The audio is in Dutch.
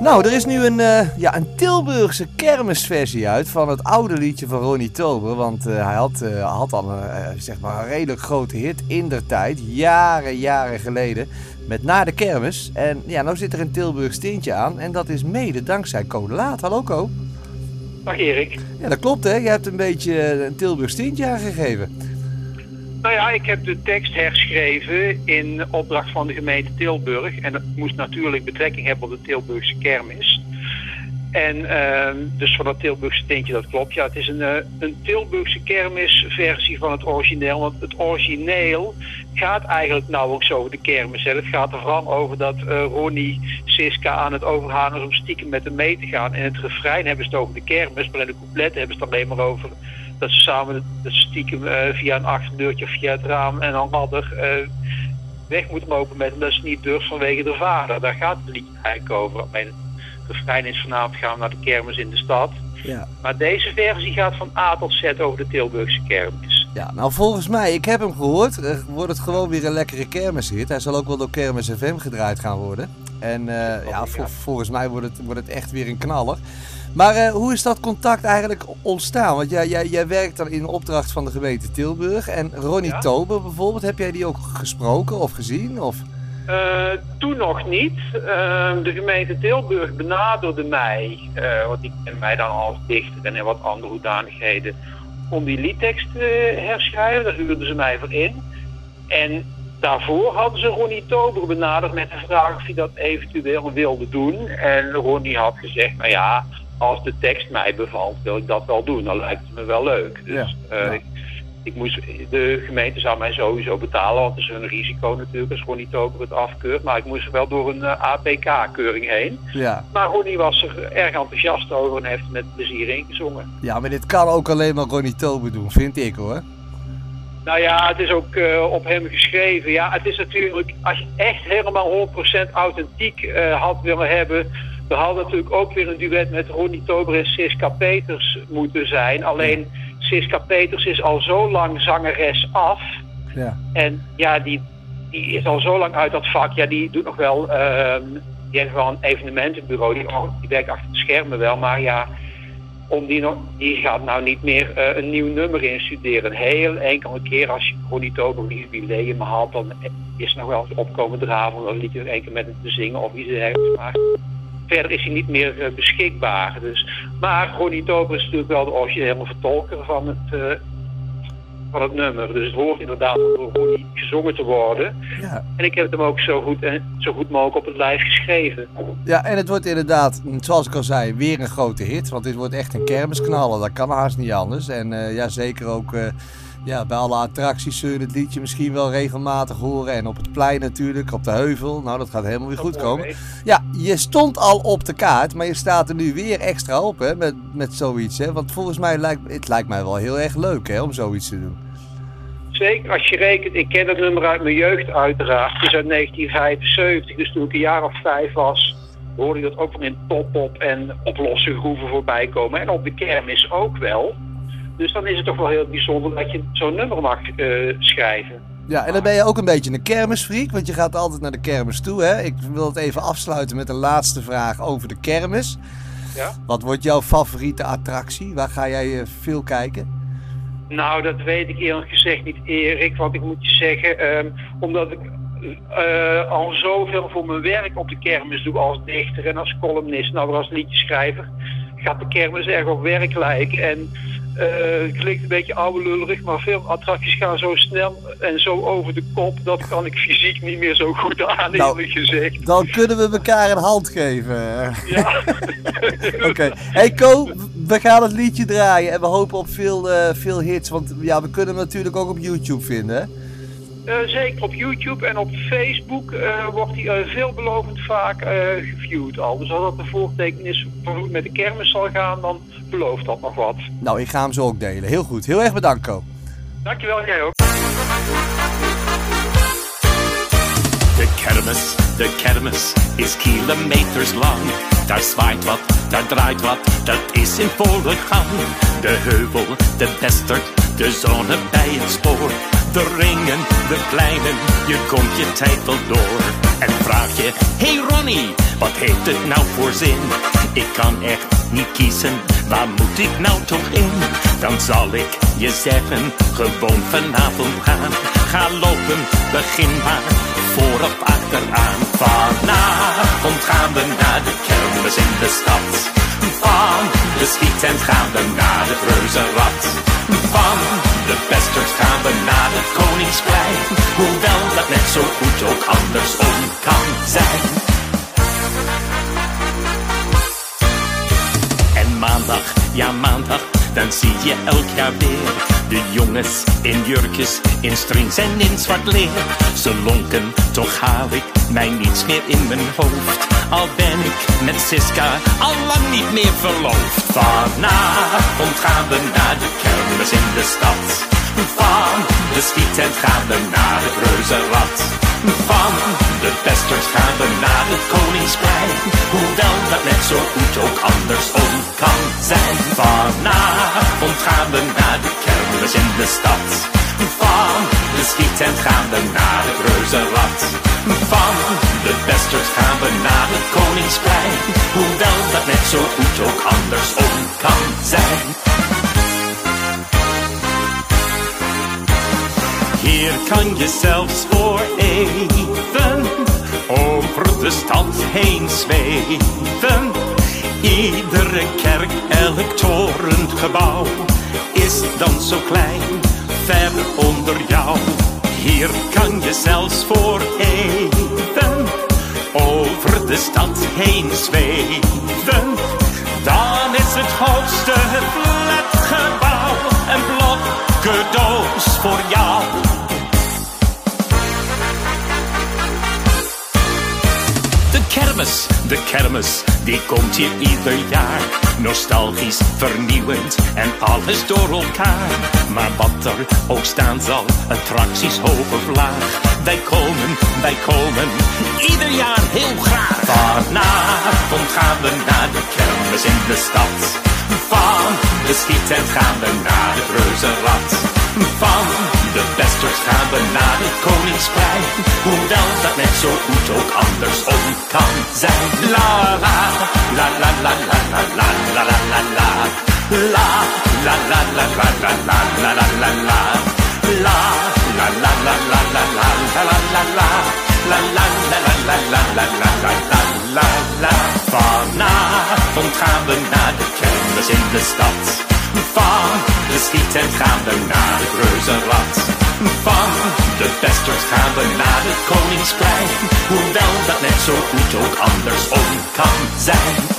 Nou, er is nu een, uh, ja, een Tilburgse kermisversie uit van het oude liedje van Ronnie Tober. Want uh, hij had, uh, had al een, zeg maar een redelijk grote hit in der tijd, jaren, jaren geleden, met Na de Kermis. En ja, nou zit er een Tilburgs tintje aan en dat is mede dankzij Code Laat. Hallo Ko. Dag Erik. Ja, dat klopt hè. Je hebt een beetje een Tilburgs tintje aangegeven. Nou ja, ik heb de tekst herschreven in opdracht van de gemeente Tilburg. En dat moest natuurlijk betrekking hebben op de Tilburgse kermis. En uh, dus van dat Tilburgse tintje, dat klopt. Ja, het is een, uh, een Tilburgse kermisversie van het origineel. Want het origineel gaat eigenlijk nauwelijks over de kermis. Hè. Het gaat er vooral over dat uh, Ronnie Siska aan het overhalen is om stiekem met hem mee te gaan. En het refrein hebben ze het over de kermis, maar in de coupletten hebben ze het alleen maar over dat ze samen stiekem uh, via een achterdeurtje of via het raam en dan ladder uh, weg moeten lopen met hem. Dat ze niet durft vanwege de vader. Daar gaat het liedje eigenlijk over. Mijn refrein is vanavond gaan we naar de kermis in de stad. Ja. Maar deze versie gaat van A tot Z over de Tilburgse kermis. Ja, nou volgens mij, ik heb hem gehoord, wordt het gewoon weer een lekkere kermishit. Hij zal ook wel door Kermis FM gedraaid gaan worden. En uh, ja, vol, volgens mij wordt het, wordt het echt weer een knaller. Maar uh, hoe is dat contact eigenlijk ontstaan? Want jij, jij, jij werkt dan in opdracht van de gemeente Tilburg. En Ronnie ja? Tober bijvoorbeeld, heb jij die ook gesproken of gezien? Of? Uh, toen nog niet. Uh, de gemeente Tilburg benaderde mij, want die kent mij dan als dichter en in wat andere hoedanigheden, om die liedtekst te herschrijven. Daar huurden ze mij voor in. En daarvoor hadden ze Ronnie Tober benaderd met de vraag of hij dat eventueel wilde doen. En Ronnie had gezegd, nou ja, als de tekst mij bevalt, wil ik dat wel doen. Dan lijkt het me wel leuk. Dus ja, uh, ik, moest, de gemeente zou mij sowieso betalen, want het is een risico natuurlijk als Ronnie Tober het afkeurt. Maar ik moest wel door een uh, APK-keuring heen. Ja. Maar Ronnie was er erg enthousiast over en heeft er met plezier ingezongen. Ja, maar dit kan ook alleen maar Ronnie Tober doen, vind ik hoor. Nou ja, het is ook uh, op hem geschreven. Ja, het is natuurlijk, als je echt helemaal 100% authentiek uh, had willen hebben, we hadden natuurlijk ook weer een duet met Ronnie Tober en Siska Peters moeten zijn. Alleen Siska Peters is al zo lang zangeres af. Ja. En ja, die, die is al zo lang uit dat vak. Ja, die doet nog wel, uh, die heeft wel een evenementenbureau. Die, die werkt achter de schermen wel. Maar ja, om die, nog, die gaat nou niet meer uh, een nieuw nummer instuderen. Een heel enkele keer als je Ronnie Tober een jubileum haalt, dan is nog wel eens opkomen draven om een liedje één keer met hem te zingen of iets dergelijks. Maar verder is hij niet meer uh, beschikbaar. Dus, maar Ronnie is natuurlijk wel de originele vertolker van het, uh, van het nummer. Dus het hoort inderdaad door Ronnie gezongen te worden. Ja. En ik heb hem ook zo goed, en zo goed mogelijk op het lijf geschreven. Ja, en het wordt inderdaad, zoals ik al zei, weer een grote hit. Want dit wordt echt een kermisknaller. Dat kan haast niet anders. En uh, ja, zeker ook... Ja, bij alle attracties zul je het liedje misschien wel regelmatig horen. En op het plein natuurlijk, op de heuvel. Nou, dat gaat helemaal weer goed komen. Ja, je stond al op de kaart, maar je staat er nu weer extra op hè, met, met zoiets. Hè? Want volgens mij lijkt het lijkt mij wel heel erg leuk hè, om zoiets te doen. Zeker, als je rekent, ik ken het nummer uit mijn jeugd uiteraard. Het is uit 1975, dus toen ik een jaar of vijf was, hoorde je dat ook van in top-op en op losse groeven voorbij komen. En op de kermis ook wel. Dus dan is het toch wel heel bijzonder dat je zo'n nummer mag uh, schrijven. Ja, en dan ben je ook een beetje een kermisfreak, want je gaat altijd naar de kermis toe. Hè? Ik wil het even afsluiten met een laatste vraag over de kermis. Ja? Wat wordt jouw favoriete attractie? Waar ga jij uh, veel kijken? Nou, dat weet ik eerlijk gezegd niet, Erik. Want ik moet je zeggen, um, omdat ik uh, al zoveel voor mijn werk op de kermis doe als dichter en als columnist, nou als liedjeschrijver, gaat de kermis erg op werk lijken. En uh, klinkt een beetje oude lullerig, maar veel attracties gaan zo snel en zo over de kop. Dat kan ik fysiek niet meer zo goed aan, nou, eerlijk gezegd. Dan kunnen we elkaar een hand geven. Ja. Oké. Okay. Hey Ko, we gaan het liedje draaien en we hopen op veel, uh, veel hits. Want ja, we kunnen hem natuurlijk ook op YouTube vinden. Uh, zeker op YouTube en op Facebook uh, wordt hij uh, veelbelovend vaak geviewd al. Dus als dat een voortekenis voor hoe met de kermis zal gaan, dan belooft dat nog wat. Nou, ik ga hem zo ook delen. Heel goed. Heel erg bedankt, Ko. Dankjewel, jij ook. De kermis, de kermis is kilometers lang. Daar zwaait wat, daar draait wat, dat is in volle gang. De heuvel, de bester, de zone bij het spoor. De ringen, de pleinen, je komt je tijd wel door. En vraag je, hey Ronnie, wat heeft het nou voor zin? Ik kan echt niet kiezen, waar moet ik nou toch in? Dan zal ik je zeggen, gewoon vanavond gaan. Ga lopen, begin maar, voor of achteraan. Vanavond gaan we naar de kermis in de stad. Van de schiettent gaan we naar het reuzenrad. Van de pesters gaan we naar het koningsplein. Hoewel dat net zo goed ook andersom kan zijn. En maandag, ja maandag, dan zie je elk jaar weer de jongens in jurkjes, in strings en in zwart leer. Ze lonken, toch haal ik mij niets meer in mijn hoofd. Al ben ik met Siska al lang niet meer verloofd. Vanavond gaan we naar de kermis in de stad. Van de schiettent gaan we naar het reuzenrad. Van de pesters gaan we naar het koningsplein. Hoewel dat net zo goed ook andersom kan zijn. Vanavond gaan we naar de kermis in de stad. Van de schiettent gaan we naar het reuzenrad. Van de pesters gaan we naar het koningsplein. Hoewel dat net zo goed ook andersom kan zijn. Hier kan je zelfs voor even over de stad heen zweven. Iedere kerk, elk torengebouw is dan zo klein, ver onder jou. Hier kan je zelfs voor even over de stad heen zweven. Dan is het hoogste flatgebouw een blokkendoos voor jou. De kermis, de kermis, die komt hier ieder jaar. Nostalgisch, vernieuwend en alles door elkaar. Maar wat er ook staan zal, attracties hoog of laag. Wij komen, wij komen, ieder jaar heel graag. Vanavond gaan we naar de kermis in de stad. De schiettent gaan we naar het reuzenrad. Van de pesters gaan we naar het koningsplein. Hoewel dat net zo goed ook andersom kan zijn. La la la la la la la la la la la la. La la la la la la la la la la la. La la la la la la la la la la la. La la la la la la la la la la la la. Vanavond gaan we naar de kermis in de stad. Van de schiettent gaan we naar het reuzenrad. Van de pesters gaan we naar het koningsplein. Hoewel dat net zo goed ook andersom kan zijn.